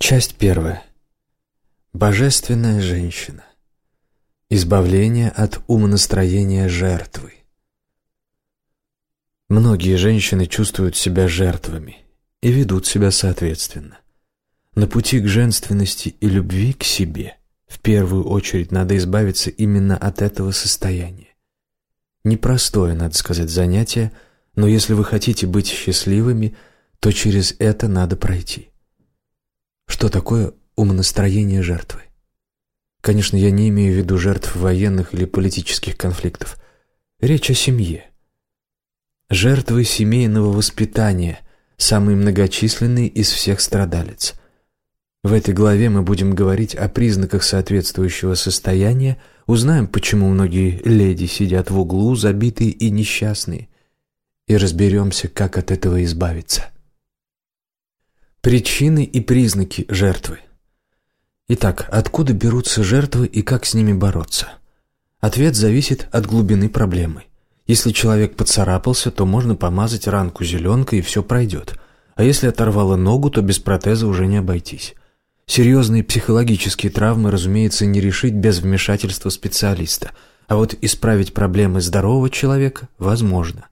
Часть первая. Божественная женщина. Избавление от умонастроения жертвы. Многие женщины чувствуют себя жертвами и ведут себя соответственно. На пути к женственности и любви к себе в первую очередь надо избавиться именно от этого состояния. Непростое, надо сказать, занятие, но если вы хотите быть счастливыми, то через это надо пройти. Что такое умонастроение жертвы? Конечно, я не имею в виду жертв военных или политических конфликтов. Речь о семье. Жертвы семейного воспитания – самый многочисленный из всех страдалец. В этой главе мы будем говорить о признаках соответствующего состояния, узнаем, почему многие леди сидят в углу, забитые и несчастные, и разберемся, как от этого избавиться. Причины и признаки жертвы. Итак, откуда берутся жертвы и как с ними бороться? Ответ зависит от глубины проблемы. Если человек поцарапался, то можно помазать ранку зеленкой и все пройдет. А если оторвало ногу, то без протеза уже не обойтись. Серьезные психологические травмы, разумеется, не решить без вмешательства специалиста. А вот исправить проблемы здорового человека возможно.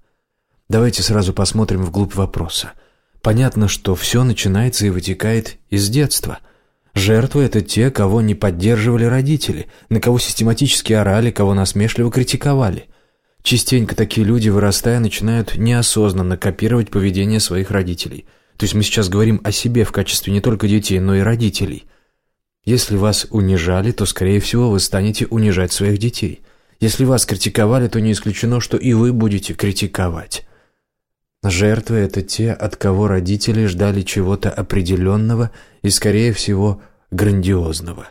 Давайте сразу посмотрим вглубь вопроса – Понятно, что все начинается и вытекает из детства. Жертвы – это те, кого не поддерживали родители, на кого систематически орали, кого насмешливо критиковали. Частенько такие люди, вырастая, начинают неосознанно копировать поведение своих родителей. То есть мы сейчас говорим о себе в качестве не только детей, но и родителей. Если вас унижали, то, скорее всего, вы станете унижать своих детей. Если вас критиковали, то не исключено, что и вы будете критиковать. Жертвы – это те, от кого родители ждали чего-то определенного и, скорее всего, грандиозного.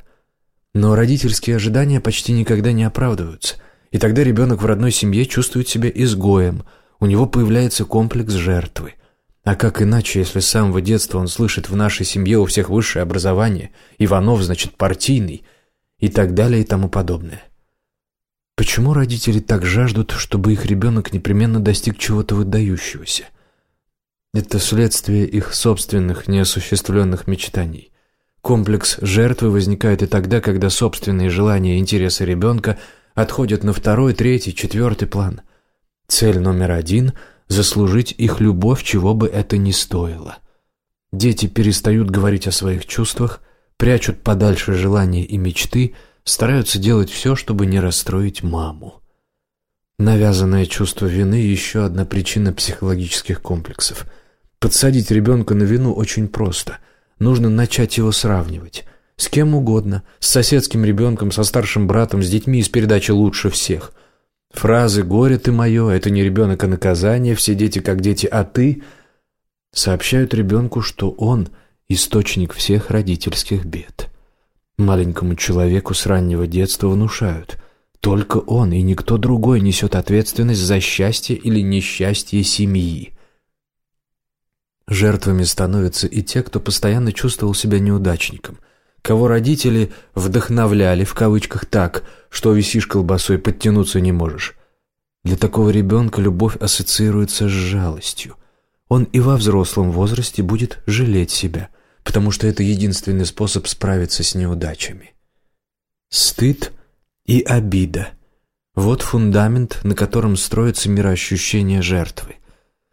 Но родительские ожидания почти никогда не оправдываются, и тогда ребенок в родной семье чувствует себя изгоем, у него появляется комплекс жертвы. А как иначе, если с самого детства он слышит в нашей семье у всех высшее образование, Иванов значит партийный, и так далее и тому подобное. Почему родители так жаждут, чтобы их ребенок непременно достиг чего-то выдающегося? Это следствие их собственных неосуществленных мечтаний. Комплекс жертвы возникает и тогда, когда собственные желания и интересы ребенка отходят на второй, третий, четвертый план. Цель номер один – заслужить их любовь, чего бы это ни стоило. Дети перестают говорить о своих чувствах, прячут подальше желания и мечты – стараются делать все, чтобы не расстроить маму. Навязанное чувство вины – еще одна причина психологических комплексов. Подсадить ребенка на вину очень просто. Нужно начать его сравнивать. С кем угодно. С соседским ребенком, со старшим братом, с детьми из передачи «Лучше всех». Фразы «Горе ты мое», «Это не ребенок, а наказание», «Все дети как дети, а ты» сообщают ребенку, что он – источник всех родительских бед. Маленькому человеку с раннего детства внушают. Только он и никто другой несет ответственность за счастье или несчастье семьи. Жертвами становятся и те, кто постоянно чувствовал себя неудачником, кого родители «вдохновляли» в кавычках так, что висишь колбасой, подтянуться не можешь. Для такого ребенка любовь ассоциируется с жалостью. Он и во взрослом возрасте будет жалеть себя – потому что это единственный способ справиться с неудачами. Стыд и обида – вот фундамент, на котором строится мироощущение жертвы.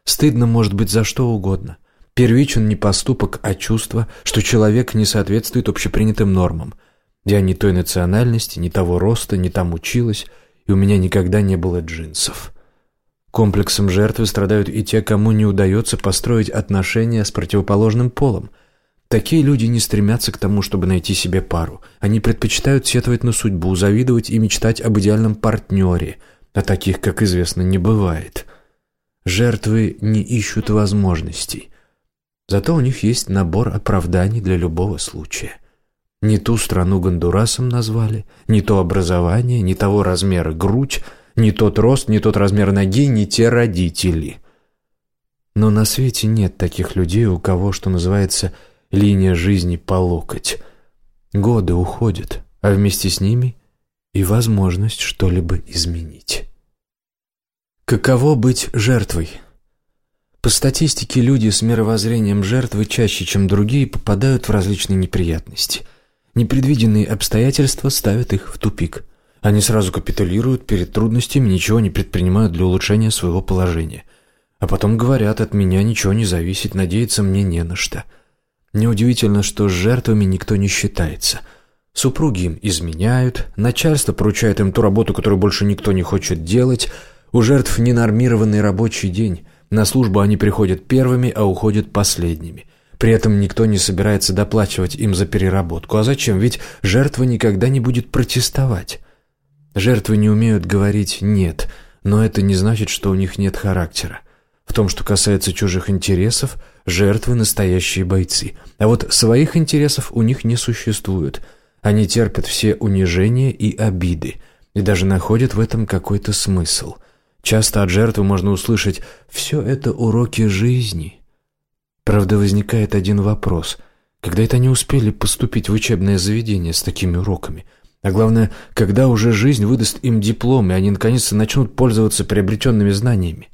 Стыдно может быть за что угодно. Первичен не поступок, а чувство, что человек не соответствует общепринятым нормам. Я не той национальности, не того роста, не там училась, и у меня никогда не было джинсов. Комплексом жертвы страдают и те, кому не удается построить отношения с противоположным полом – Такие люди не стремятся к тому, чтобы найти себе пару. Они предпочитают сетовать на судьбу, завидовать и мечтать об идеальном партнере, а таких, как известно, не бывает. Жертвы не ищут возможностей. Зато у них есть набор оправданий для любого случая. Не ту страну Гондурасом назвали, не то образование, не того размера грудь, не тот рост, не тот размер ноги, не те родители. Но на свете нет таких людей, у кого, что называется, линия жизни по локоть. Годы уходят, а вместе с ними и возможность что-либо изменить. Каково быть жертвой? По статистике, люди с мировоззрением жертвы чаще, чем другие, попадают в различные неприятности. Непредвиденные обстоятельства ставят их в тупик. Они сразу капитулируют перед трудностями, ничего не предпринимают для улучшения своего положения. А потом говорят, от меня ничего не зависит, надеяться мне не на что. Неудивительно, что с жертвами никто не считается. Супруги им изменяют, начальство поручает им ту работу, которую больше никто не хочет делать, у жертв ненормированный рабочий день, на службу они приходят первыми, а уходят последними. При этом никто не собирается доплачивать им за переработку. А зачем? Ведь жертва никогда не будет протестовать. Жертвы не умеют говорить «нет», но это не значит, что у них нет характера. В том, что касается чужих интересов, жертвы – настоящие бойцы. А вот своих интересов у них не существует. Они терпят все унижения и обиды, и даже находят в этом какой-то смысл. Часто от жертвы можно услышать «все это уроки жизни». Правда, возникает один вопрос. Когда это они успели поступить в учебное заведение с такими уроками? А главное, когда уже жизнь выдаст им диплом, и они наконец-то начнут пользоваться приобретенными знаниями?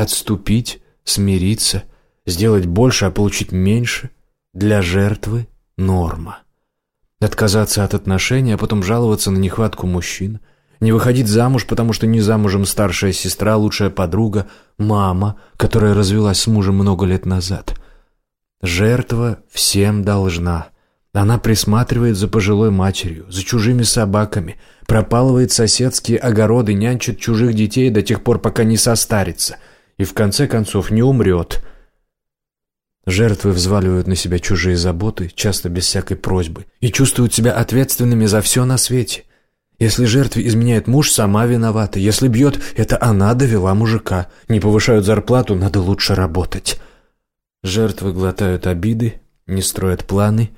Отступить, смириться, сделать больше, а получить меньше – для жертвы – норма. Отказаться от отношений, а потом жаловаться на нехватку мужчин, не выходить замуж, потому что не замужем старшая сестра, лучшая подруга, мама, которая развелась с мужем много лет назад. Жертва всем должна. Она присматривает за пожилой матерью, за чужими собаками, пропалывает соседские огороды, нянчит чужих детей до тех пор, пока не состарится, и в конце концов не умрет. Жертвы взваливают на себя чужие заботы, часто без всякой просьбы, и чувствуют себя ответственными за все на свете. Если жертве изменяет муж, сама виновата. Если бьет, это она довела мужика. Не повышают зарплату, надо лучше работать. Жертвы глотают обиды, не строят планы,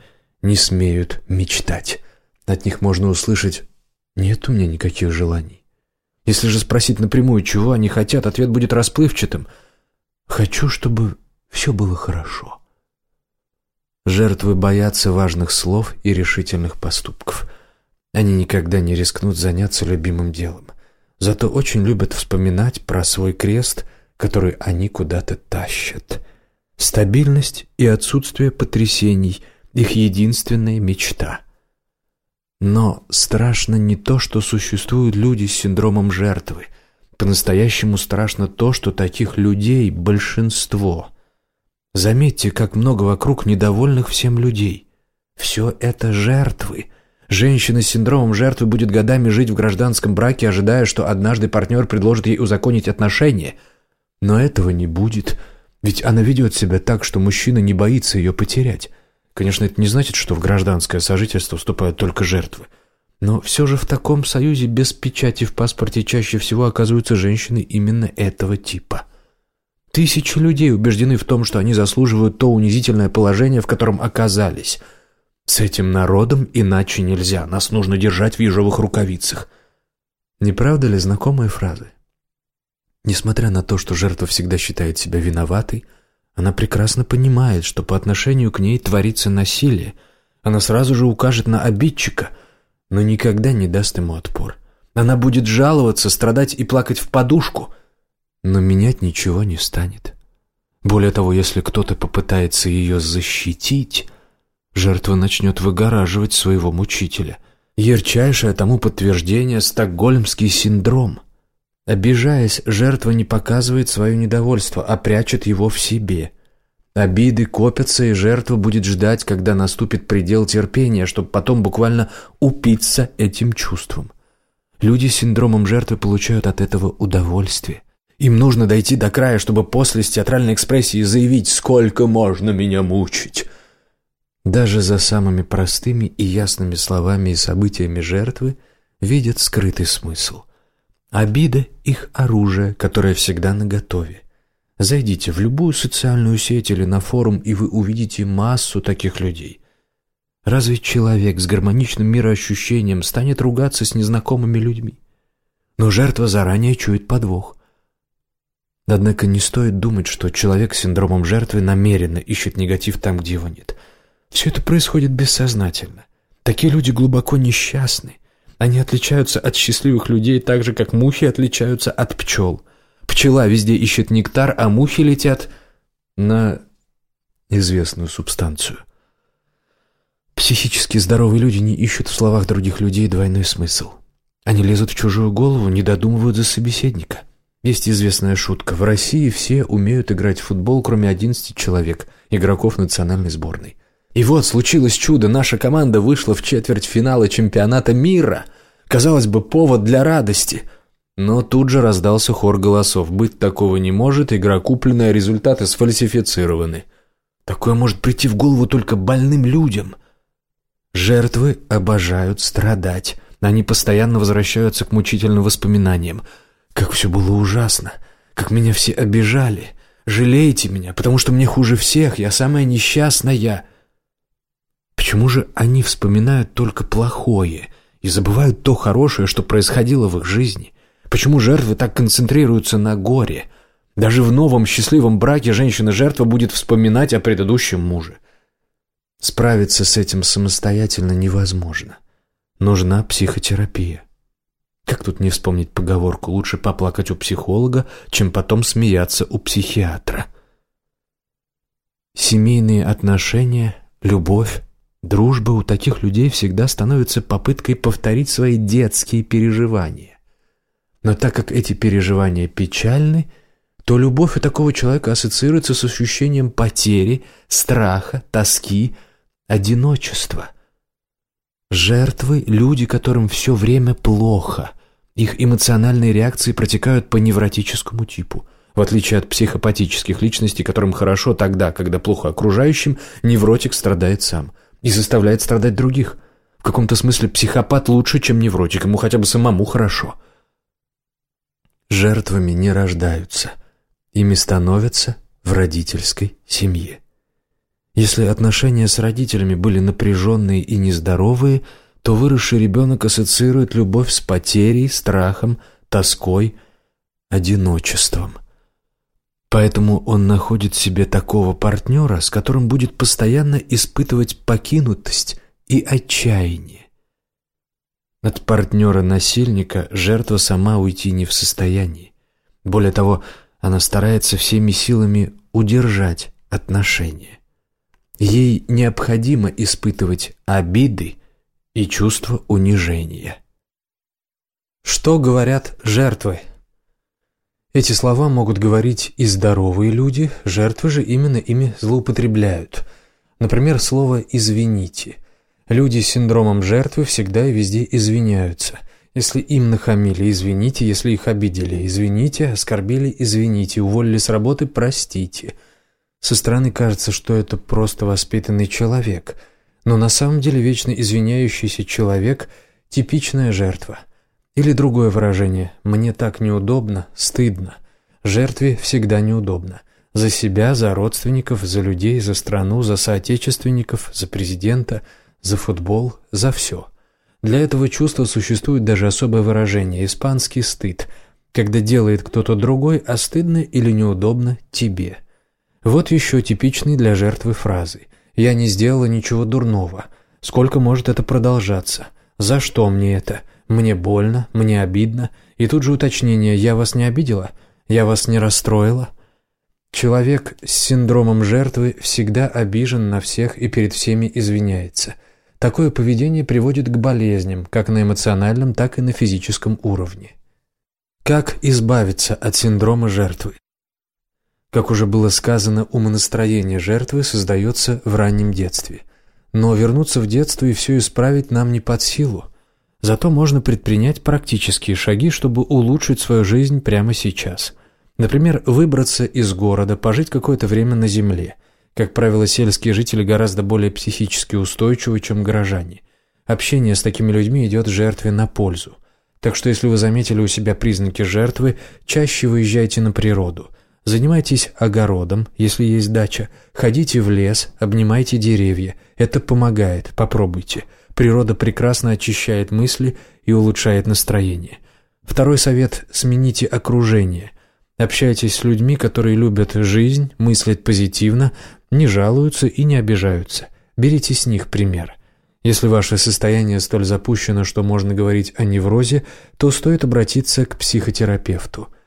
не смеют мечтать. От них можно услышать «нет у меня никаких желаний». Если же спросить напрямую, чего они хотят, ответ будет расплывчатым. «Хочу, чтобы все было хорошо». Жертвы боятся важных слов и решительных поступков – они никогда не рискнут заняться любимым делом. Зато очень любят вспоминать про свой крест, который они куда-то тащат. Стабильность и отсутствие потрясений – их единственная мечта. Но страшно не то, что существуют люди с синдромом жертвы. По-настоящему страшно то, что таких людей большинство. Заметьте, как много вокруг недовольных всем людей. Все это жертвы – Женщина с синдромом жертвы будет годами жить в гражданском браке, ожидая, что однажды партнер предложит ей узаконить отношения. Но этого не будет, ведь она ведет себя так, что мужчина не боится ее потерять. Конечно, это не значит, что в гражданское сожительство вступают только жертвы. Но все же в таком союзе без печати в паспорте чаще всего оказываются женщины именно этого типа. Тысячи людей убеждены в том, что они заслуживают то унизительное положение, в котором оказались – с этим народом иначе нельзя, нас нужно держать в ежовых рукавицах. Не правда ли знакомые фразы? Несмотря на то, что жертва всегда считает себя виноватой, она прекрасно понимает, что по отношению к ней творится насилие. Она сразу же укажет на обидчика, но никогда не даст ему отпор. Она будет жаловаться, страдать и плакать в подушку, но менять ничего не станет. Более того, если кто-то попытается ее защитить, жертва начнет выгораживать своего мучителя. Ярчайшее тому подтверждение – стокгольмский синдром. Обижаясь, жертва не показывает свое недовольство, а прячет его в себе. Обиды копятся, и жертва будет ждать, когда наступит предел терпения, чтобы потом буквально упиться этим чувством. Люди с синдромом жертвы получают от этого удовольствие. Им нужно дойти до края, чтобы после с театральной экспрессией заявить «Сколько можно меня мучить?» Даже за самыми простыми и ясными словами и событиями жертвы видят скрытый смысл. Обида – их оружие, которое всегда наготове. Зайдите в любую социальную сеть или на форум, и вы увидите массу таких людей. Разве человек с гармоничным мироощущением станет ругаться с незнакомыми людьми? Но жертва заранее чует подвох. Однако не стоит думать, что человек с синдромом жертвы намеренно ищет негатив там, где его нет – все это происходит бессознательно. Такие люди глубоко несчастны. Они отличаются от счастливых людей так же, как мухи отличаются от пчел. Пчела везде ищет нектар, а мухи летят на известную субстанцию. Психически здоровые люди не ищут в словах других людей двойной смысл. Они лезут в чужую голову, не додумывают за собеседника. Есть известная шутка. В России все умеют играть в футбол, кроме 11 человек, игроков национальной сборной. И вот случилось чудо. Наша команда вышла в четвертьфиналы чемпионата мира. Казалось бы, повод для радости. Но тут же раздался хор голосов. Быть такого не может, игра купленная, результаты сфальсифицированы. Такое может прийти в голову только больным людям. Жертвы обожают страдать. Они постоянно возвращаются к мучительным воспоминаниям. Как все было ужасно. Как меня все обижали. Жалейте меня, потому что мне хуже всех. Я самая несчастная. Почему же они вспоминают только плохое и забывают то хорошее, что происходило в их жизни? Почему жертвы так концентрируются на горе? Даже в новом счастливом браке женщина-жертва будет вспоминать о предыдущем муже. Справиться с этим самостоятельно невозможно. Нужна психотерапия. Как тут не вспомнить поговорку «лучше поплакать у психолога, чем потом смеяться у психиатра»? Семейные отношения, любовь, дружба у таких людей всегда становится попыткой повторить свои детские переживания. Но так как эти переживания печальны, то любовь у такого человека ассоциируется с ощущением потери, страха, тоски, одиночество. Жертвы – люди, которым все время плохо. Их эмоциональные реакции протекают по невротическому типу. В отличие от психопатических личностей, которым хорошо тогда, когда плохо окружающим, невротик страдает сам и заставляет страдать других. В каком-то смысле психопат лучше, чем невротик, ему хотя бы самому хорошо. Жертвами не рождаются, ими становятся в родительской семье. Если отношения с родителями были напряженные и нездоровые, то выросший ребенок ассоциирует любовь с потерей, страхом, тоской, одиночеством. Поэтому он находит себе такого партнера, с которым будет постоянно испытывать покинутость и отчаяние. От партнера-насильника жертва сама уйти не в состоянии. Более того, она старается всеми силами удержать отношения. Ей необходимо испытывать обиды и чувство унижения. Что говорят жертвы? Эти слова могут говорить и здоровые люди, жертвы же именно ими злоупотребляют. Например, слово «извините». Люди с синдромом жертвы всегда и везде извиняются. Если им нахамили, извините, если их обидели, извините, оскорбили, извините, уволили с работы, простите – со стороны кажется, что это просто воспитанный человек, но на самом деле вечно извиняющийся человек – типичная жертва. Или другое выражение «мне так неудобно, стыдно». Жертве всегда неудобно. За себя, за родственников, за людей, за страну, за соотечественников, за президента, за футбол, за все. Для этого чувства существует даже особое выражение – испанский стыд, когда делает кто-то другой, а стыдно или неудобно тебе – вот еще типичный для жертвы фразы. «Я не сделала ничего дурного. Сколько может это продолжаться? За что мне это? Мне больно, мне обидно. И тут же уточнение «Я вас не обидела? Я вас не расстроила?» Человек с синдромом жертвы всегда обижен на всех и перед всеми извиняется. Такое поведение приводит к болезням, как на эмоциональном, так и на физическом уровне. Как избавиться от синдрома жертвы? Как уже было сказано, умонастроение жертвы создается в раннем детстве. Но вернуться в детство и все исправить нам не под силу. Зато можно предпринять практические шаги, чтобы улучшить свою жизнь прямо сейчас. Например, выбраться из города, пожить какое-то время на земле. Как правило, сельские жители гораздо более психически устойчивы, чем горожане. Общение с такими людьми идет жертве на пользу. Так что если вы заметили у себя признаки жертвы, чаще выезжайте на природу – Занимайтесь огородом, если есть дача. Ходите в лес, обнимайте деревья. Это помогает, попробуйте. Природа прекрасно очищает мысли и улучшает настроение. Второй совет – смените окружение. Общайтесь с людьми, которые любят жизнь, мыслят позитивно, не жалуются и не обижаются. Берите с них пример. Если ваше состояние столь запущено, что можно говорить о неврозе, то стоит обратиться к психотерапевту –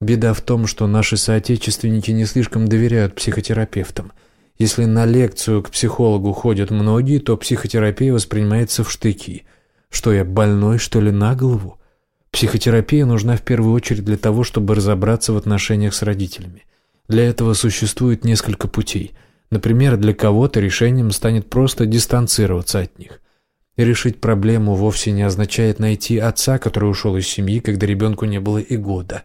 Беда в том, что наши соотечественники не слишком доверяют психотерапевтам. Если на лекцию к психологу ходят многие, то психотерапия воспринимается в штыки. Что я, больной, что ли, на голову? Психотерапия нужна в первую очередь для того, чтобы разобраться в отношениях с родителями. Для этого существует несколько путей. Например, для кого-то решением станет просто дистанцироваться от них. И решить проблему вовсе не означает найти отца, который ушел из семьи, когда ребенку не было и года.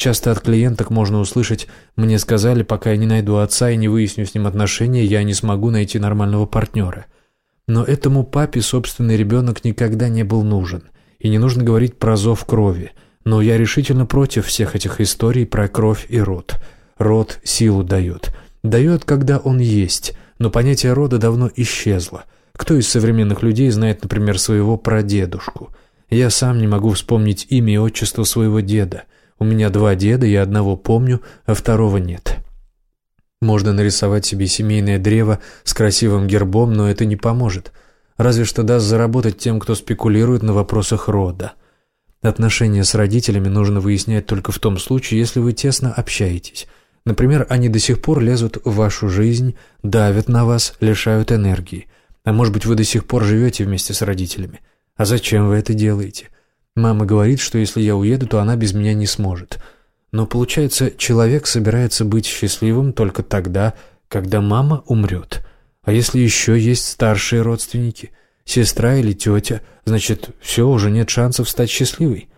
Часто от клиенток можно услышать «мне сказали, пока я не найду отца и не выясню с ним отношения, я не смогу найти нормального партнера». Но этому папе собственный ребенок никогда не был нужен. И не нужно говорить про зов крови. Но я решительно против всех этих историй про кровь и род. Род силу дает. Дает, когда он есть, но понятие рода давно исчезло. Кто из современных людей знает, например, своего прадедушку? Я сам не могу вспомнить имя и отчество своего деда. У меня два деда, я одного помню, а второго нет. Можно нарисовать себе семейное древо с красивым гербом, но это не поможет. Разве что даст заработать тем, кто спекулирует на вопросах рода. Отношения с родителями нужно выяснять только в том случае, если вы тесно общаетесь. Например, они до сих пор лезут в вашу жизнь, давят на вас, лишают энергии – а может быть, вы до сих пор живете вместе с родителями. А зачем вы это делаете? Мама говорит, что если я уеду, то она без меня не сможет. Но получается, человек собирается быть счастливым только тогда, когда мама умрет. А если еще есть старшие родственники, сестра или тетя, значит, все, уже нет шансов стать счастливой.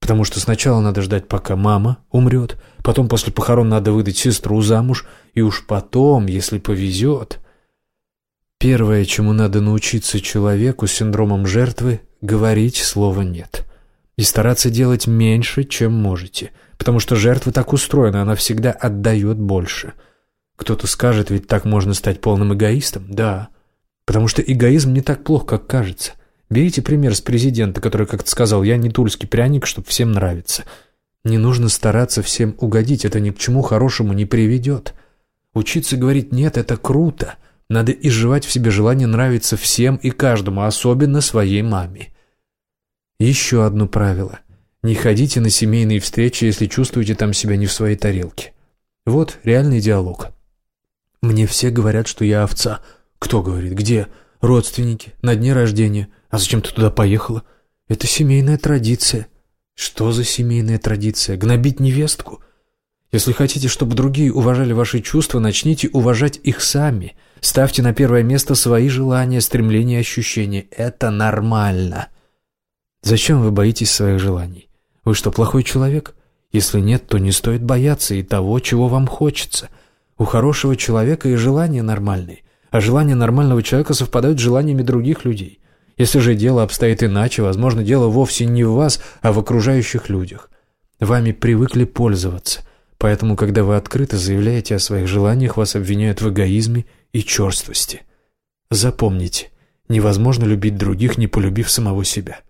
Потому что сначала надо ждать, пока мама умрет, потом после похорон надо выдать сестру замуж, и уж потом, если повезет... Первое, чему надо научиться человеку с синдромом жертвы – говорить слово «нет». И стараться делать меньше, чем можете. Потому что жертва так устроена, она всегда отдает больше. Кто-то скажет, ведь так можно стать полным эгоистом. Да. Потому что эгоизм не так плох, как кажется. Берите пример с президента, который как-то сказал «я не тульский пряник, чтобы всем нравиться». Не нужно стараться всем угодить, это ни к чему хорошему не приведет. Учиться говорить «нет» — это круто – надо изживать в себе желание нравиться всем и каждому, особенно своей маме. Еще одно правило. Не ходите на семейные встречи, если чувствуете там себя не в своей тарелке. Вот реальный диалог. Мне все говорят, что я овца. Кто говорит? Где? Родственники. На дне рождения. А зачем ты туда поехала? Это семейная традиция. Что за семейная традиция? Гнобить невестку? Если хотите, чтобы другие уважали ваши чувства, начните уважать их сами – Ставьте на первое место свои желания, стремления и ощущения. Это нормально. Зачем вы боитесь своих желаний? Вы что, плохой человек? Если нет, то не стоит бояться и того, чего вам хочется. У хорошего человека и желания нормальные, а желания нормального человека совпадают с желаниями других людей. Если же дело обстоит иначе, возможно, дело вовсе не в вас, а в окружающих людях. Вами привыкли пользоваться, поэтому, когда вы открыто заявляете о своих желаниях, вас обвиняют в эгоизме и черствости. Запомните, невозможно любить других, не полюбив самого себя.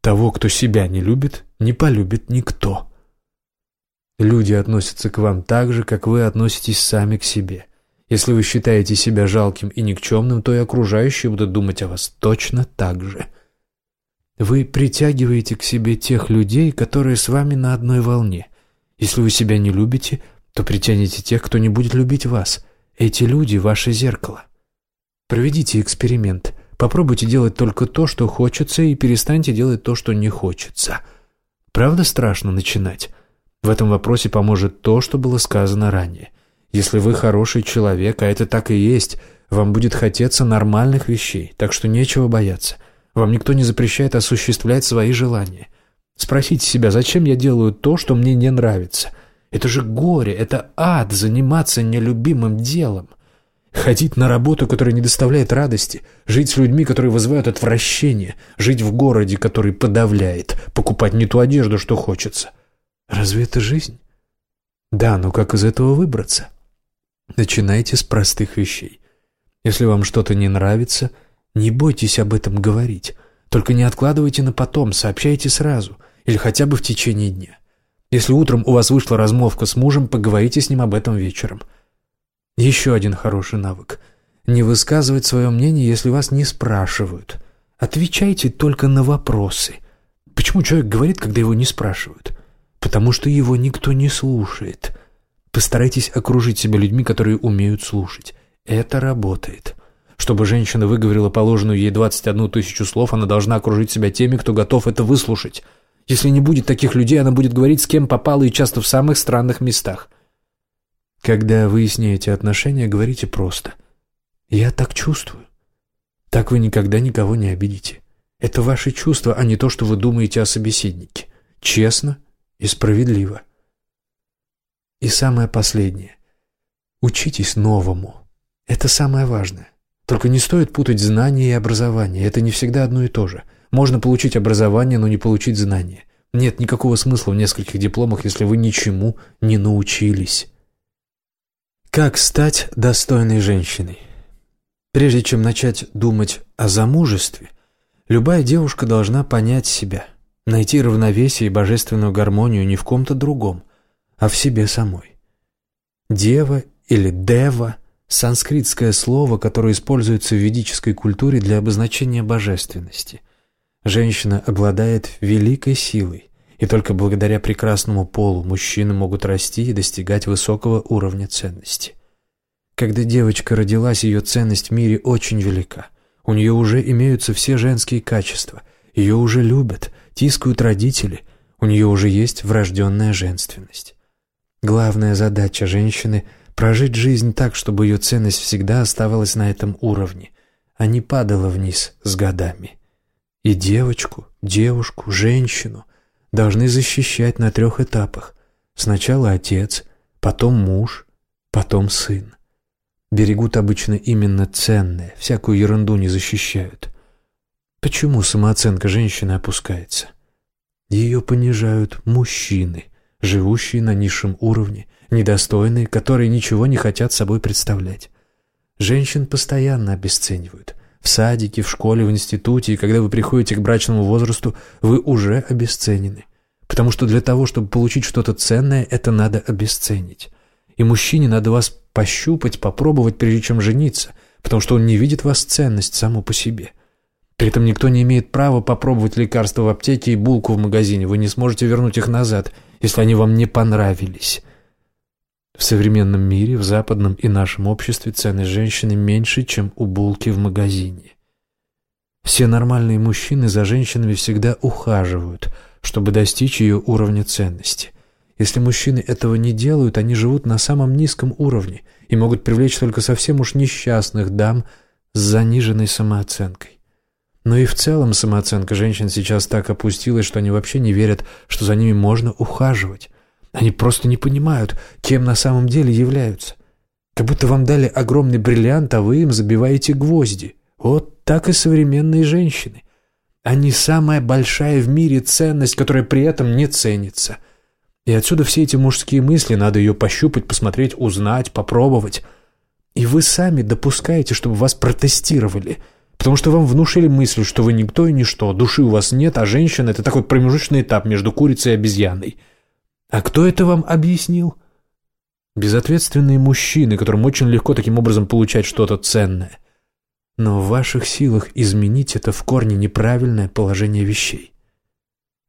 Того, кто себя не любит, не полюбит никто. Люди относятся к вам так же, как вы относитесь сами к себе. Если вы считаете себя жалким и никчемным, то и окружающие будут думать о вас точно так же. Вы притягиваете к себе тех людей, которые с вами на одной волне. Если вы себя не любите, то притянете тех, кто не будет любить вас. Эти люди – ваше зеркало. Проведите эксперимент. Попробуйте делать только то, что хочется, и перестаньте делать то, что не хочется. Правда страшно начинать? В этом вопросе поможет то, что было сказано ранее. Если вы хороший человек, а это так и есть, вам будет хотеться нормальных вещей, так что нечего бояться. Вам никто не запрещает осуществлять свои желания. Спросите себя, зачем я делаю то, что мне не нравится – это же горе, это ад заниматься нелюбимым делом. Ходить на работу, которая не доставляет радости, жить с людьми, которые вызывают отвращение, жить в городе, который подавляет, покупать не ту одежду, что хочется. Разве это жизнь? Да, но как из этого выбраться? Начинайте с простых вещей. Если вам что-то не нравится, не бойтесь об этом говорить. Только не откладывайте на потом, сообщайте сразу, или хотя бы в течение дня. Если утром у вас вышла размовка с мужем, поговорите с ним об этом вечером. Еще один хороший навык. Не высказывать свое мнение, если вас не спрашивают. Отвечайте только на вопросы. Почему человек говорит, когда его не спрашивают? Потому что его никто не слушает. Постарайтесь окружить себя людьми, которые умеют слушать. Это работает. Чтобы женщина выговорила положенную ей 21 тысячу слов, она должна окружить себя теми, кто готов это выслушать. Если не будет таких людей, она будет говорить с кем попало и часто в самых странных местах. Когда выясняете отношения, говорите просто «Я так чувствую». Так вы никогда никого не обидите. Это ваши чувства, а не то, что вы думаете о собеседнике. Честно и справедливо. И самое последнее. Учитесь новому. Это самое важное. Только не стоит путать знания и образование. Это не всегда одно и то же. Можно получить образование, но не получить знания. Нет никакого смысла в нескольких дипломах, если вы ничему не научились. Как стать достойной женщиной? Прежде чем начать думать о замужестве, любая девушка должна понять себя, найти равновесие и божественную гармонию не в ком-то другом, а в себе самой. Дева или дева – санскритское слово, которое используется в ведической культуре для обозначения божественности. Женщина обладает великой силой, и только благодаря прекрасному полу мужчины могут расти и достигать высокого уровня ценности. Когда девочка родилась, ее ценность в мире очень велика. У нее уже имеются все женские качества, ее уже любят, тискают родители, у нее уже есть врожденная женственность. Главная задача женщины – Прожить жизнь так, чтобы ее ценность всегда оставалась на этом уровне, а не падала вниз с годами. И девочку, девушку, женщину должны защищать на трех этапах. Сначала отец, потом муж, потом сын. Берегут обычно именно ценное, всякую ерунду не защищают. Почему самооценка женщины опускается? Ее понижают мужчины, живущие на низшем уровне, недостойные, которые ничего не хотят собой представлять. Женщин постоянно обесценивают. В садике, в школе, в институте, и когда вы приходите к брачному возрасту, вы уже обесценены. Потому что для того, чтобы получить что-то ценное, это надо обесценить. И мужчине надо вас пощупать, попробовать, прежде чем жениться, потому что он не видит вас ценность само по себе. При этом никто не имеет права попробовать лекарства в аптеке и булку в магазине. Вы не сможете вернуть их назад, если они вам не понравились. В современном мире, в западном и нашем обществе ценность женщины меньше, чем у булки в магазине. Все нормальные мужчины за женщинами всегда ухаживают, чтобы достичь ее уровня ценности. Если мужчины этого не делают, они живут на самом низком уровне и могут привлечь только совсем уж несчастных дам с заниженной самооценкой. Но и в целом самооценка женщин сейчас так опустилась, что они вообще не верят, что за ними можно ухаживать. Они просто не понимают, кем на самом деле являются. Как будто вам дали огромный бриллиант, а вы им забиваете гвозди. Вот так и современные женщины. Они самая большая в мире ценность, которая при этом не ценится. И отсюда все эти мужские мысли, надо ее пощупать, посмотреть, узнать, попробовать. И вы сами допускаете, чтобы вас протестировали, потому что вам внушили мысль, что вы никто и ничто, души у вас нет, а женщина — это такой промежуточный этап между курицей и обезьяной — а кто это вам объяснил? Безответственные мужчины, которым очень легко таким образом получать что-то ценное. Но в ваших силах изменить это в корне неправильное положение вещей.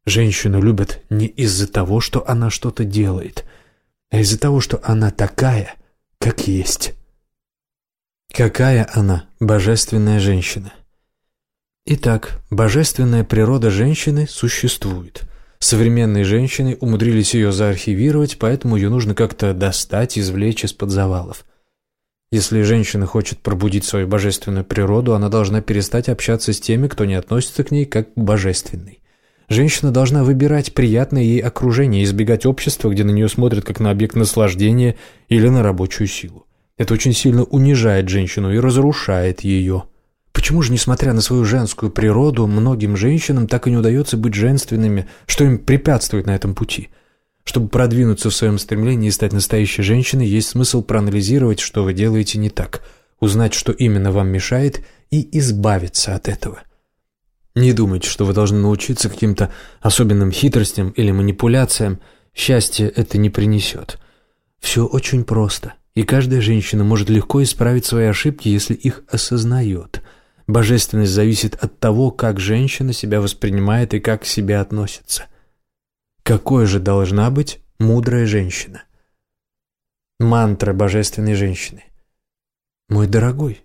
Женщину любят не из-за того, что она что-то делает, а из-за того, что она такая, как есть. Какая она, божественная женщина? Итак, божественная природа женщины существует. Современные женщины умудрились ее заархивировать, поэтому ее нужно как-то достать, извлечь из-под завалов. Если женщина хочет пробудить свою божественную природу, она должна перестать общаться с теми, кто не относится к ней как к божественной. Женщина должна выбирать приятное ей окружение, избегать общества, где на нее смотрят как на объект наслаждения или на рабочую силу. Это очень сильно унижает женщину и разрушает ее. Почему же, несмотря на свою женскую природу, многим женщинам так и не удается быть женственными, что им препятствует на этом пути? Чтобы продвинуться в своем стремлении и стать настоящей женщиной, есть смысл проанализировать, что вы делаете не так, узнать, что именно вам мешает, и избавиться от этого. Не думайте, что вы должны научиться каким-то особенным хитростям или манипуляциям. Счастье это не принесет. Все очень просто, и каждая женщина может легко исправить свои ошибки, если их осознает – Божественность зависит от того, как женщина себя воспринимает и как к себе относится. Какой же должна быть мудрая женщина? Мантра божественной женщины. «Мой дорогой,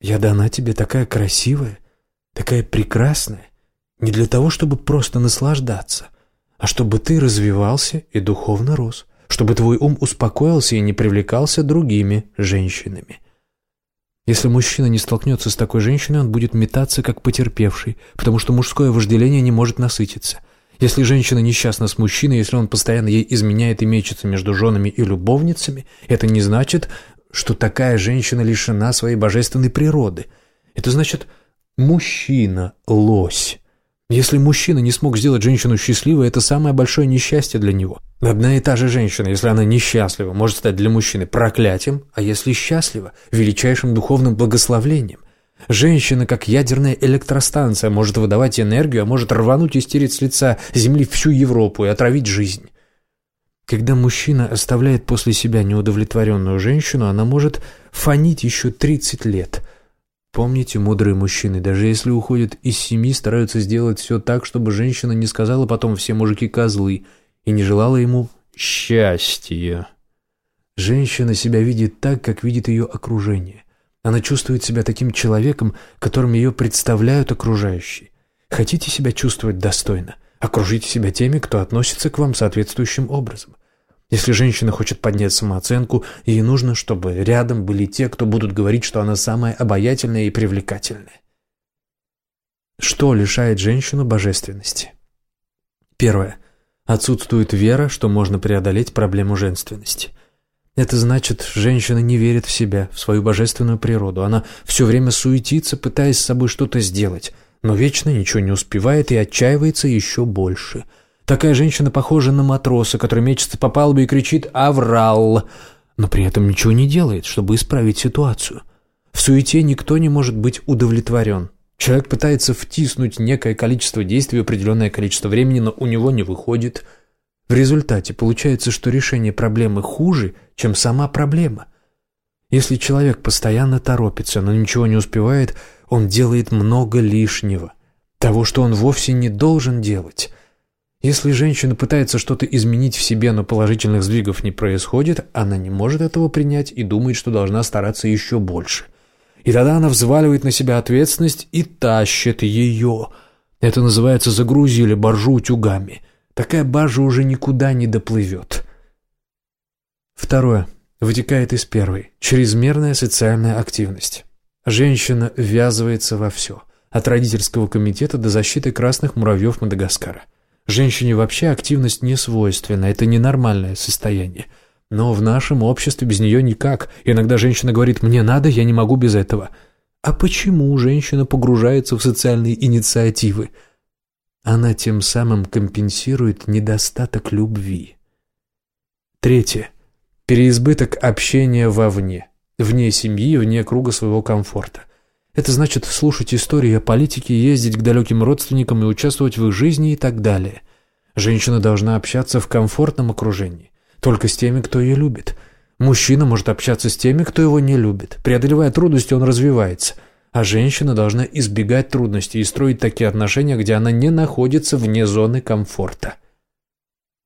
я дана тебе такая красивая, такая прекрасная, не для того, чтобы просто наслаждаться, а чтобы ты развивался и духовно рос, чтобы твой ум успокоился и не привлекался другими женщинами. Если мужчина не столкнется с такой женщиной, он будет метаться как потерпевший, потому что мужское вожделение не может насытиться. Если женщина несчастна с мужчиной, если он постоянно ей изменяет и мечется между женами и любовницами, это не значит, что такая женщина лишена своей божественной природы. Это значит, мужчина – лось. Если мужчина не смог сделать женщину счастливой, это самое большое несчастье для него. Одна и та же женщина, если она несчастлива, может стать для мужчины проклятием, а если счастлива – величайшим духовным благословлением. Женщина, как ядерная электростанция, может выдавать энергию, а может рвануть и стереть с лица земли всю Европу и отравить жизнь. Когда мужчина оставляет после себя неудовлетворенную женщину, она может фонить еще 30 лет. Помните, мудрые мужчины, даже если уходят из семьи, стараются сделать все так, чтобы женщина не сказала потом «все мужики козлы» и не желала ему счастья. Женщина себя видит так, как видит ее окружение. Она чувствует себя таким человеком, которым ее представляют окружающие. Хотите себя чувствовать достойно? Окружите себя теми, кто относится к вам соответствующим образом. Если женщина хочет поднять самооценку, ей нужно, чтобы рядом были те, кто будут говорить, что она самая обаятельная и привлекательная. Что лишает женщину божественности? Первое. Отсутствует вера, что можно преодолеть проблему женственности – это значит, женщина не верит в себя, в свою божественную природу. Она все время суетится, пытаясь с собой что-то сделать, но вечно ничего не успевает и отчаивается еще больше. Такая женщина похожа на матроса, который мечется по палубе и кричит «Аврал!», но при этом ничего не делает, чтобы исправить ситуацию. В суете никто не может быть удовлетворен. Человек пытается втиснуть некое количество действий в определенное количество времени, но у него не выходит – в результате получается, что решение проблемы хуже, чем сама проблема. Если человек постоянно торопится, но ничего не успевает, он делает много лишнего. Того, что он вовсе не должен делать. Если женщина пытается что-то изменить в себе, но положительных сдвигов не происходит, она не может этого принять и думает, что должна стараться еще больше. И тогда она взваливает на себя ответственность и тащит ее. Это называется «загрузили боржу утюгами». Такая баржа уже никуда не доплывет. Второе. Вытекает из первой. Чрезмерная социальная активность. Женщина ввязывается во все. От родительского комитета до защиты красных муравьев Мадагаскара. Женщине вообще активность не свойственна, это ненормальное состояние. Но в нашем обществе без нее никак. Иногда женщина говорит «мне надо, я не могу без этого». А почему женщина погружается в социальные инициативы? Она тем самым компенсирует недостаток любви. Третье. Переизбыток общения вовне, вне семьи, вне круга своего комфорта. Это значит слушать истории о политике, ездить к далеким родственникам и участвовать в их жизни и так далее. Женщина должна общаться в комфортном окружении, только с теми, кто ее любит. Мужчина может общаться с теми, кто его не любит. Преодолевая трудности, он развивается – а женщина должна избегать трудностей и строить такие отношения, где она не находится вне зоны комфорта.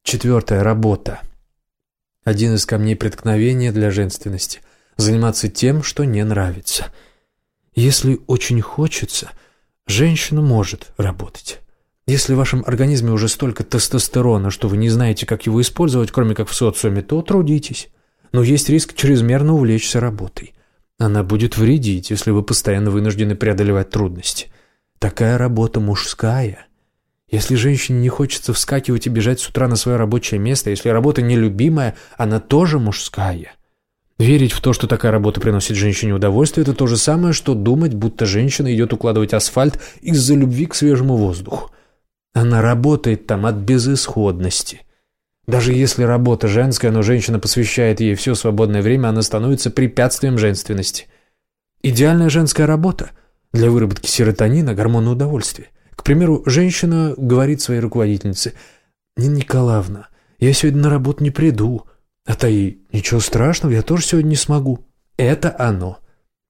Четвертое. Работа. Один из камней преткновения для женственности – заниматься тем, что не нравится. Если очень хочется, женщина может работать. Если в вашем организме уже столько тестостерона, что вы не знаете, как его использовать, кроме как в социуме, то трудитесь. Но есть риск чрезмерно увлечься работой. Она будет вредить, если вы постоянно вынуждены преодолевать трудности. Такая работа мужская. Если женщине не хочется вскакивать и бежать с утра на свое рабочее место, если работа нелюбимая, она тоже мужская. Верить в то, что такая работа приносит женщине удовольствие, это то же самое, что думать, будто женщина идет укладывать асфальт из-за любви к свежему воздуху. Она работает там от безысходности. Даже если работа женская, но женщина посвящает ей все свободное время, она становится препятствием женственности. Идеальная женская работа для выработки серотонина, гормона удовольствия. К примеру, женщина говорит своей руководительнице, «Нина Николаевна, я сегодня на работу не приду». А та ей, «Ничего страшного, я тоже сегодня не смогу». Это оно.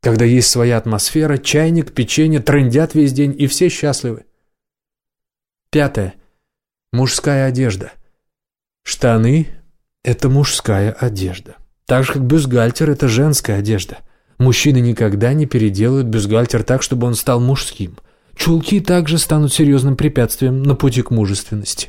Когда есть своя атмосфера, чайник, печенье трындят весь день, и все счастливы. Пятое. Мужская одежда – Штаны – это мужская одежда. Так же, как бюстгальтер – это женская одежда. Мужчины никогда не переделают бюстгальтер так, чтобы он стал мужским. Чулки также станут серьезным препятствием на пути к мужественности.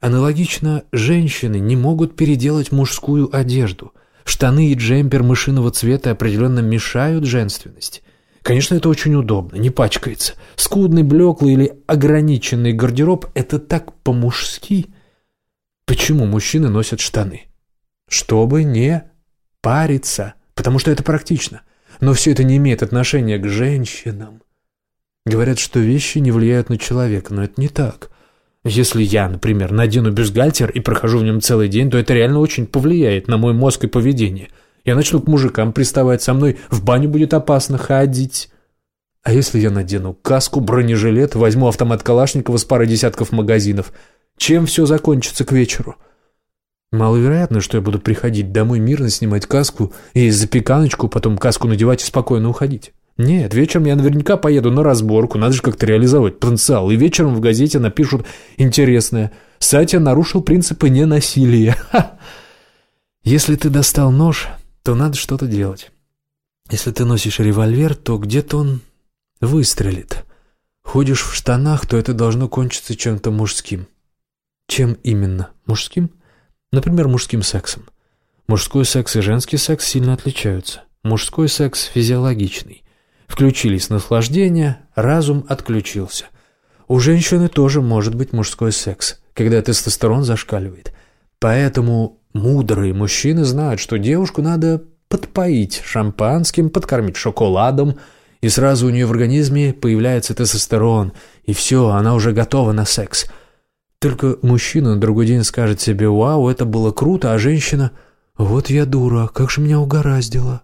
Аналогично, женщины не могут переделать мужскую одежду. Штаны и джемпер мышиного цвета определенно мешают женственности. Конечно, это очень удобно, не пачкается. Скудный, блеклый или ограниченный гардероб – это так по-мужски. Почему мужчины носят штаны? Чтобы не париться, потому что это практично. Но все это не имеет отношения к женщинам. Говорят, что вещи не влияют на человека, но это не так. Если я, например, надену бюстгальтер и прохожу в нем целый день, то это реально очень повлияет на мой мозг и поведение. Я начну к мужикам приставать, со мной в баню будет опасно ходить. А если я надену каску, бронежилет, возьму автомат Калашникова с парой десятков магазинов, чем все закончится к вечеру? Маловероятно, что я буду приходить домой мирно снимать каску и запеканочку, потом каску надевать и спокойно уходить. Нет, вечером я наверняка поеду на разборку, надо же как-то реализовать потенциал. И вечером в газете напишут интересное. Сатя нарушил принципы ненасилия. Ха! Если ты достал нож, то надо что-то делать. Если ты носишь револьвер, то где-то он выстрелит. Ходишь в штанах, то это должно кончиться чем-то мужским. Чем именно? Мужским? Например, мужским сексом. Мужской секс и женский секс сильно отличаются. Мужской секс физиологичный. Включились наслаждения, разум отключился. У женщины тоже может быть мужской секс, когда тестостерон зашкаливает. Поэтому мудрые мужчины знают, что девушку надо подпоить шампанским, подкормить шоколадом, и сразу у нее в организме появляется тестостерон, и все, она уже готова на секс. Только мужчина на другой день скажет себе «Вау, это было круто», а женщина «Вот я дура, как же меня угораздило».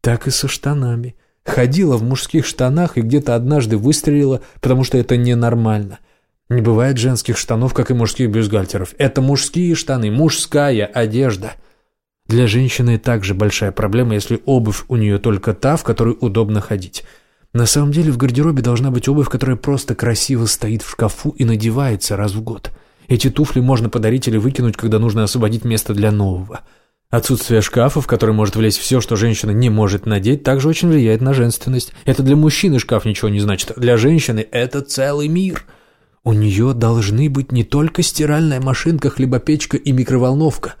Так и со штанами. Ходила в мужских штанах и где-то однажды выстрелила, потому что это ненормально. Не бывает женских штанов, как и мужских бюстгальтеров. Это мужские штаны, мужская одежда. Для женщины также большая проблема, если обувь у нее только та, в которой удобно ходить. На самом деле в гардеробе должна быть обувь, которая просто красиво стоит в шкафу и надевается раз в год. Эти туфли можно подарить или выкинуть, когда нужно освободить место для нового. Отсутствие шкафа, в который может влезть все, что женщина не может надеть, также очень влияет на женственность. Это для мужчины шкаф ничего не значит, для женщины это целый мир. У нее должны быть не только стиральная машинка, хлебопечка и микроволновка,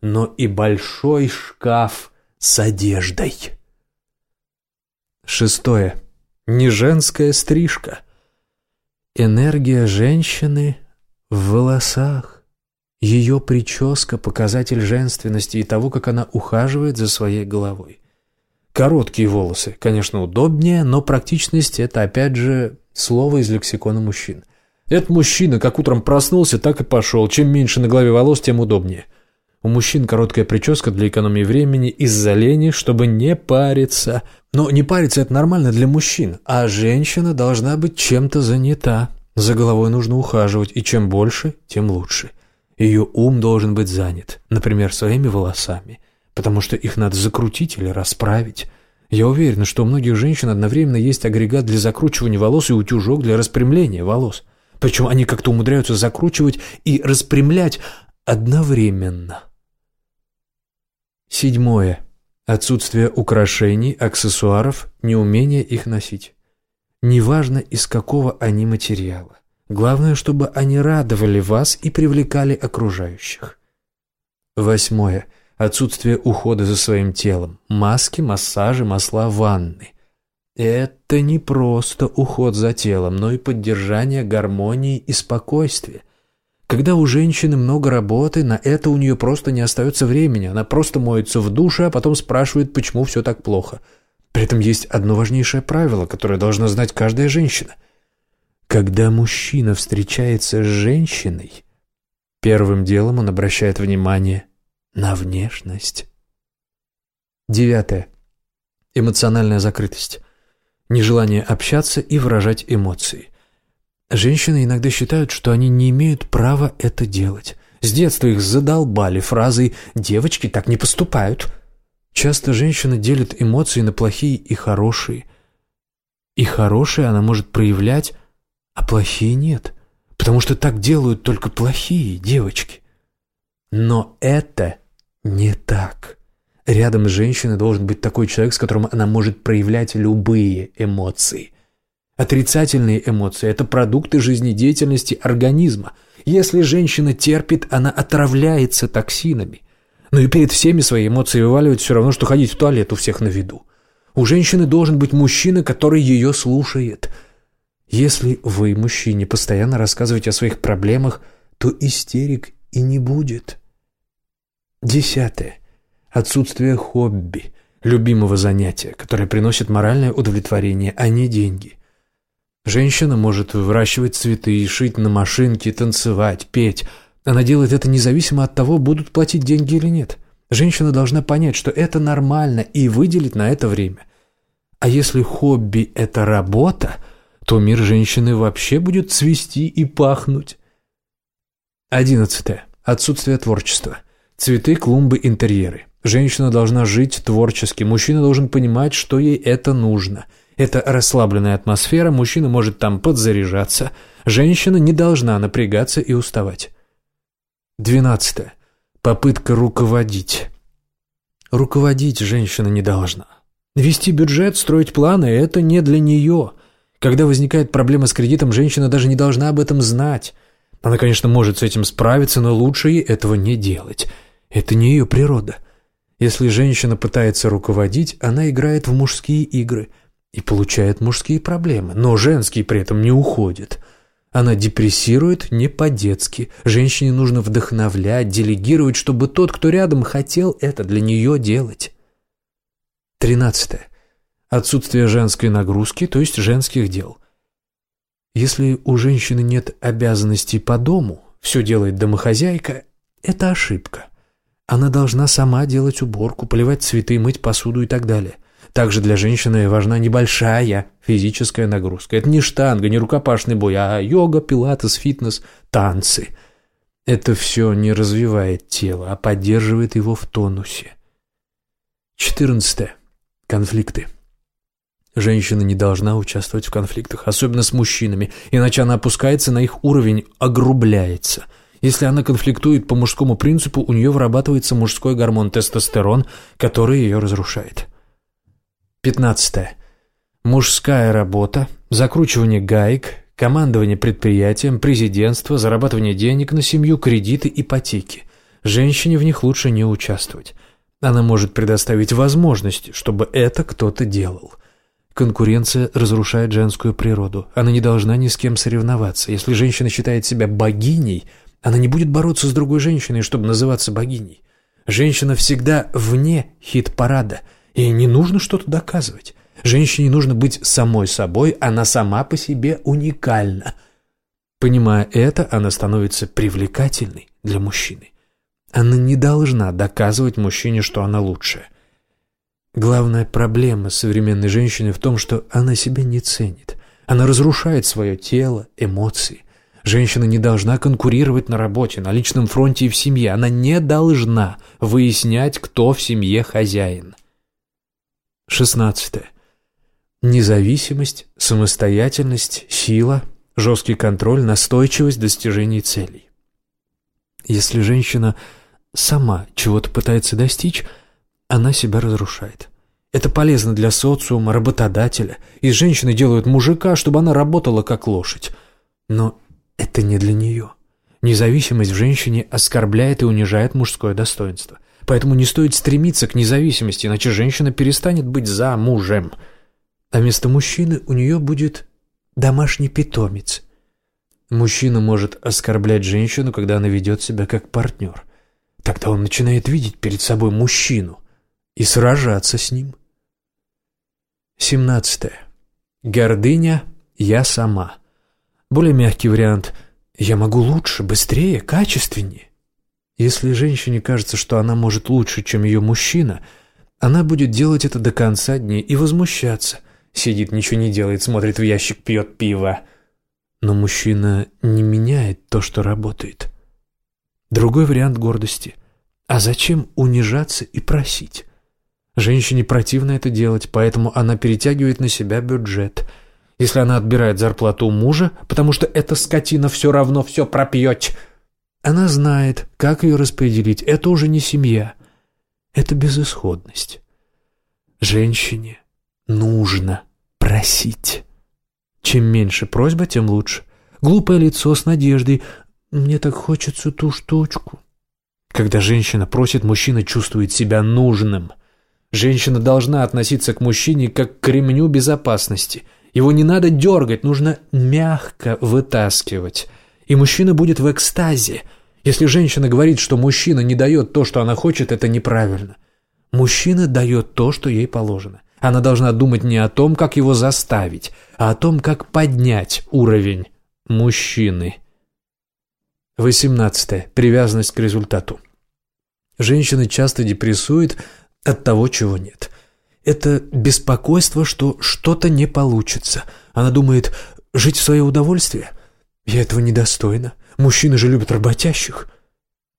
но и большой шкаф с одеждой. Шестое. Не женская стрижка. Энергия женщины в волосах. Ее прическа – показатель женственности и того, как она ухаживает за своей головой. Короткие волосы, конечно, удобнее, но практичность – это, опять же, слово из лексикона мужчин. Этот мужчина как утром проснулся, так и пошел. Чем меньше на голове волос, тем удобнее. У мужчин короткая прическа для экономии времени из-за лени, чтобы не париться. Но не париться – это нормально для мужчин, а женщина должна быть чем-то занята. За головой нужно ухаживать, и чем больше, тем лучше. Ее ум должен быть занят, например, своими волосами, потому что их надо закрутить или расправить. Я уверен, что у многих женщин одновременно есть агрегат для закручивания волос и утюжок для распрямления волос. Причем они как-то умудряются закручивать и распрямлять одновременно. Седьмое. Отсутствие украшений, аксессуаров, неумение их носить. Неважно, из какого они материала. Главное, чтобы они радовали вас и привлекали окружающих. Восьмое. Отсутствие ухода за своим телом. Маски, массажи, масла, ванны. Это не просто уход за телом, но и поддержание гармонии и спокойствия. Когда у женщины много работы, на это у нее просто не остается времени. Она просто моется в душе, а потом спрашивает, почему все так плохо. При этом есть одно важнейшее правило, которое должна знать каждая женщина – когда мужчина встречается с женщиной, первым делом он обращает внимание на внешность. Девятое. Эмоциональная закрытость. Нежелание общаться и выражать эмоции. Женщины иногда считают, что они не имеют права это делать. С детства их задолбали фразой «девочки так не поступают». Часто женщина делит эмоции на плохие и хорошие. И хорошие она может проявлять а плохие нет, потому что так делают только плохие девочки. Но это не так. Рядом с женщиной должен быть такой человек, с которым она может проявлять любые эмоции. Отрицательные эмоции – это продукты жизнедеятельности организма. Если женщина терпит, она отравляется токсинами. Но и перед всеми свои эмоции вываливать все равно, что ходить в туалет у всех на виду. У женщины должен быть мужчина, который ее слушает. Если вы, мужчине, постоянно рассказываете о своих проблемах, то истерик и не будет. Десятое. Отсутствие хобби, любимого занятия, которое приносит моральное удовлетворение, а не деньги. Женщина может выращивать цветы, шить на машинке, танцевать, петь. Она делает это независимо от того, будут платить деньги или нет. Женщина должна понять, что это нормально, и выделить на это время. А если хобби – это работа, то мир женщины вообще будет цвести и пахнуть. Одиннадцатое. Отсутствие творчества. Цветы, клумбы, интерьеры. Женщина должна жить творчески, мужчина должен понимать, что ей это нужно. Это расслабленная атмосфера, мужчина может там подзаряжаться. Женщина не должна напрягаться и уставать. Двенадцатое. Попытка руководить. Руководить женщина не должна. Вести бюджет, строить планы – это не для нее. Когда возникает проблема с кредитом, женщина даже не должна об этом знать. Она, конечно, может с этим справиться, но лучше ей этого не делать. Это не ее природа. Если женщина пытается руководить, она играет в мужские игры и получает мужские проблемы, но женские при этом не уходят. Она депрессирует не по-детски. Женщине нужно вдохновлять, делегировать, чтобы тот, кто рядом, хотел это для нее делать. Тринадцатое. Отсутствие женской нагрузки, то есть женских дел. Если у женщины нет обязанностей по дому, все делает домохозяйка, это ошибка. Она должна сама делать уборку, поливать цветы, мыть посуду и так далее. Также для женщины важна небольшая физическая нагрузка. Это не штанга, не рукопашный бой, а йога, пилатес, фитнес, танцы. Это все не развивает тело, а поддерживает его в тонусе. Четырнадцатое. Конфликты. Женщина не должна участвовать в конфликтах, особенно с мужчинами, иначе она опускается на их уровень, огрубляется – если она конфликтует по мужскому принципу, у нее вырабатывается мужской гормон тестостерон, который ее разрушает. 15. Мужская работа, закручивание гаек, командование предприятием, президентство, зарабатывание денег на семью, кредиты, ипотеки. Женщине в них лучше не участвовать. Она может предоставить возможности, чтобы это кто-то делал. Конкуренция разрушает женскую природу. Она не должна ни с кем соревноваться. Если женщина считает себя богиней – она не будет бороться с другой женщиной, чтобы называться богиней. Женщина всегда вне хит-парада, ей не нужно что-то доказывать. Женщине нужно быть самой собой, она сама по себе уникальна. Понимая это, она становится привлекательной для мужчины. Она не должна доказывать мужчине, что она лучшая. Главная проблема современной женщины в том, что она себя не ценит. Она разрушает свое тело, эмоции. Женщина не должна конкурировать на работе, на личном фронте и в семье. Она не должна выяснять, кто в семье хозяин. 16. Независимость, самостоятельность, сила, жесткий контроль, настойчивость достижений целей. Если женщина сама чего-то пытается достичь, она себя разрушает. Это полезно для социума, работодателя. Из женщины делают мужика, чтобы она работала как лошадь. Но это не для нее. Независимость в женщине оскорбляет и унижает мужское достоинство. Поэтому не стоит стремиться к независимости, иначе женщина перестанет быть за мужем. А вместо мужчины у нее будет домашний питомец. Мужчина может оскорблять женщину, когда она ведет себя как партнер. Тогда он начинает видеть перед собой мужчину и сражаться с ним. 17. Гордыня «я сама». Более мягкий вариант «я могу лучше, быстрее, качественнее». Если женщине кажется, что она может лучше, чем ее мужчина, она будет делать это до конца дней и возмущаться. Сидит, ничего не делает, смотрит в ящик, пьет пиво. Но мужчина не меняет то, что работает. Другой вариант гордости. А зачем унижаться и просить? Женщине противно это делать, поэтому она перетягивает на себя бюджет – если она отбирает зарплату у мужа, потому что эта скотина все равно все пропьет, Она знает, как ее распределить. Это уже не семья. Это безысходность. Женщине нужно просить. Чем меньше просьба, тем лучше. Глупое лицо с надеждой. Мне так хочется ту штучку. Когда женщина просит, мужчина чувствует себя нужным. Женщина должна относиться к мужчине как к ремню безопасности. Его не надо дергать, нужно мягко вытаскивать. И мужчина будет в экстазе. Если женщина говорит, что мужчина не дает то, что она хочет, это неправильно. Мужчина дает то, что ей положено. Она должна думать не о том, как его заставить, а о том, как поднять уровень мужчины. 18. Привязанность к результату. Женщины часто депрессуют от того, чего нет. Это беспокойство, что что-то не получится. Она думает, жить в свое удовольствие? Я этого недостойна. Мужчины же любят работящих.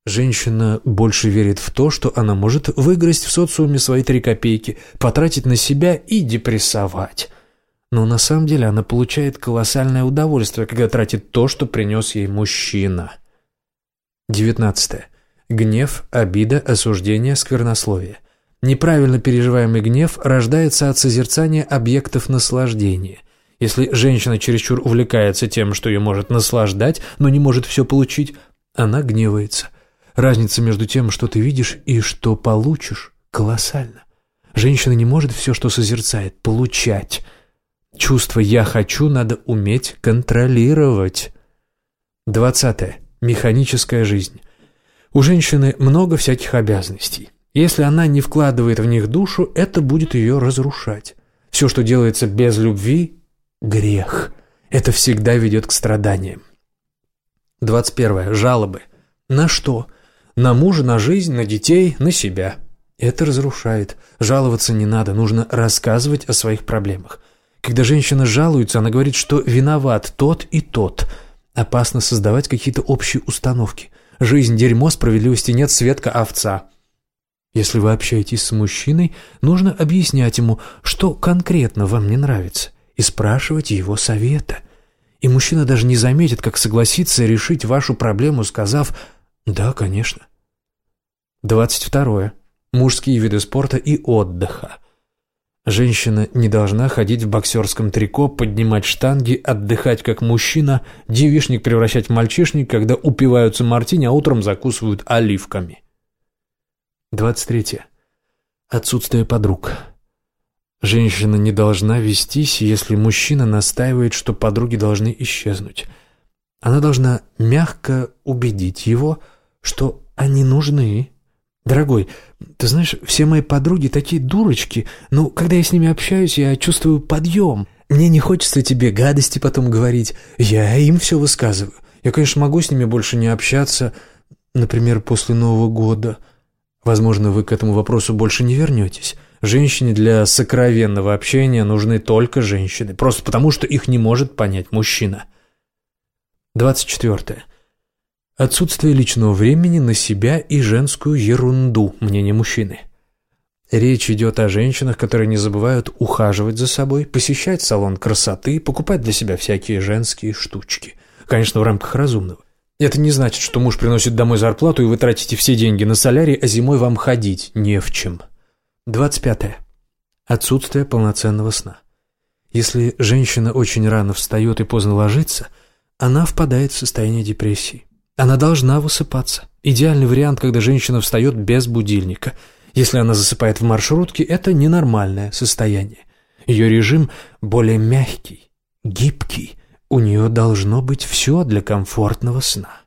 Женщина больше верит в то, что она может выиграть в социуме свои три копейки, потратить на себя и депрессовать. Но на самом деле она получает колоссальное удовольствие, когда тратит то, что принес ей мужчина. 19. Гнев, обида, осуждение, сквернословие. Неправильно переживаемый гнев рождается от созерцания объектов наслаждения. Если женщина чересчур увлекается тем, что ее может наслаждать, но не может все получить, она гневается. Разница между тем, что ты видишь, и что получишь, колоссальна. Женщина не может все, что созерцает, получать. Чувство «я хочу» надо уметь контролировать. Двадцатое. Механическая жизнь. У женщины много всяких обязанностей. Если она не вкладывает в них душу, это будет ее разрушать. Все, что делается без любви, Грех. Это всегда ведет к страданиям. 21. Жалобы. На что? На мужа, на жизнь, на детей, на себя. Это разрушает. Жаловаться не надо, нужно рассказывать о своих проблемах. Когда женщина жалуется, она говорит, что виноват тот и тот. Опасно создавать какие-то общие установки. Жизнь – дерьмо, справедливости нет, Светка – овца. Если вы общаетесь с мужчиной, нужно объяснять ему, что конкретно вам не нравится и спрашивать его совета. И мужчина даже не заметит, как согласится решить вашу проблему, сказав «да, конечно». 22. Мужские виды спорта и отдыха. Женщина не должна ходить в боксерском трико, поднимать штанги, отдыхать как мужчина, девишник превращать в мальчишник, когда упиваются мартини, а утром закусывают оливками. 23. Отсутствие подруг. Женщина не должна вестись, если мужчина настаивает, что подруги должны исчезнуть. Она должна мягко убедить его, что они нужны. «Дорогой, ты знаешь, все мои подруги такие дурочки, но когда я с ними общаюсь, я чувствую подъем. Мне не хочется тебе гадости потом говорить, я им все высказываю. Я, конечно, могу с ними больше не общаться, например, после Нового года. Возможно, вы к этому вопросу больше не вернетесь». Женщине для сокровенного общения нужны только женщины, просто потому что их не может понять мужчина. 24. Отсутствие личного времени на себя и женскую ерунду, мнение мужчины. Речь идет о женщинах, которые не забывают ухаживать за собой, посещать салон красоты, покупать для себя всякие женские штучки. Конечно, в рамках разумного. Это не значит, что муж приносит домой зарплату, и вы тратите все деньги на солярий, а зимой вам ходить не в чем. 25. Отсутствие полноценного сна. Если женщина очень рано встает и поздно ложится, она впадает в состояние депрессии. Она должна высыпаться. Идеальный вариант, когда женщина встает без будильника. Если она засыпает в маршрутке, это ненормальное состояние. Ее режим более мягкий, гибкий. У нее должно быть все для комфортного сна.